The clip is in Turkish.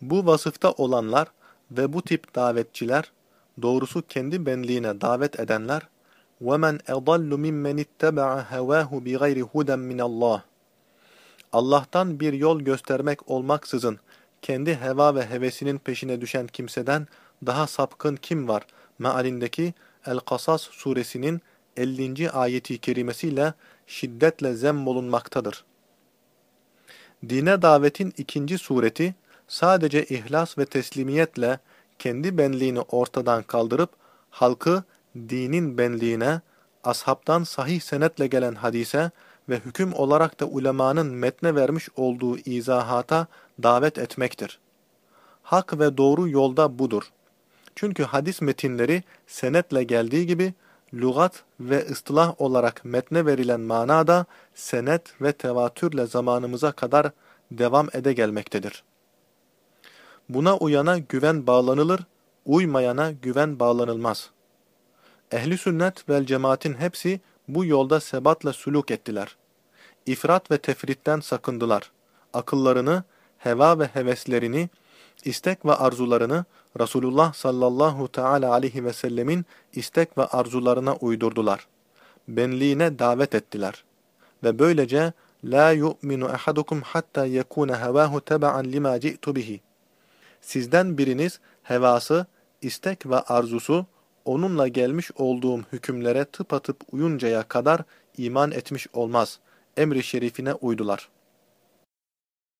Bu vasıfta olanlar ve bu tip davetçiler, doğrusu kendi benliğine davet edenler, وَمَنْ اَضَلُّ مِمَّنِ اتَّبَعَ هَوَاهُ بِغَيْرِ هُدًى مِنَ اللّٰهِ Allah'tan bir yol göstermek olmaksızın, kendi heva ve hevesinin peşine düşen kimseden daha sapkın kim var? Mealindeki El-Kasas suresinin 50. ayeti kerimesiyle şiddetle zemmolunmaktadır. Dine davetin ikinci sureti, sadece ihlas ve teslimiyetle kendi benliğini ortadan kaldırıp, halkı dinin benliğine, ashabtan sahih senetle gelen hadise ve hüküm olarak da ulemanın metne vermiş olduğu izahata davet etmektir. Hak ve doğru yolda budur. Çünkü hadis metinleri senetle geldiği gibi, lügat ve ıstılah olarak metne verilen manada senet ve tevatürle zamanımıza kadar devam ede gelmektedir. Buna uyana güven bağlanılır, uymayana güven bağlanılmaz. Ehli sünnet vel cemaatin hepsi bu yolda sebatla suluk ettiler. İfrat ve tefritten sakındılar. Akıllarını, heva ve heveslerini, istek ve arzularını Resulullah sallallahu teala aleyhi ve sellemin istek ve arzularına uydurdular. Benliğine davet ettiler. Ve böylece la yu'minu ahadukum hatta yekuna havahu tebaen lima ci'tu bihi. Sizden biriniz hevası, istek ve arzusu onunla gelmiş olduğum hükümlere tıpatıp uyuncaya kadar iman etmiş olmaz. Emri şerifine uydular.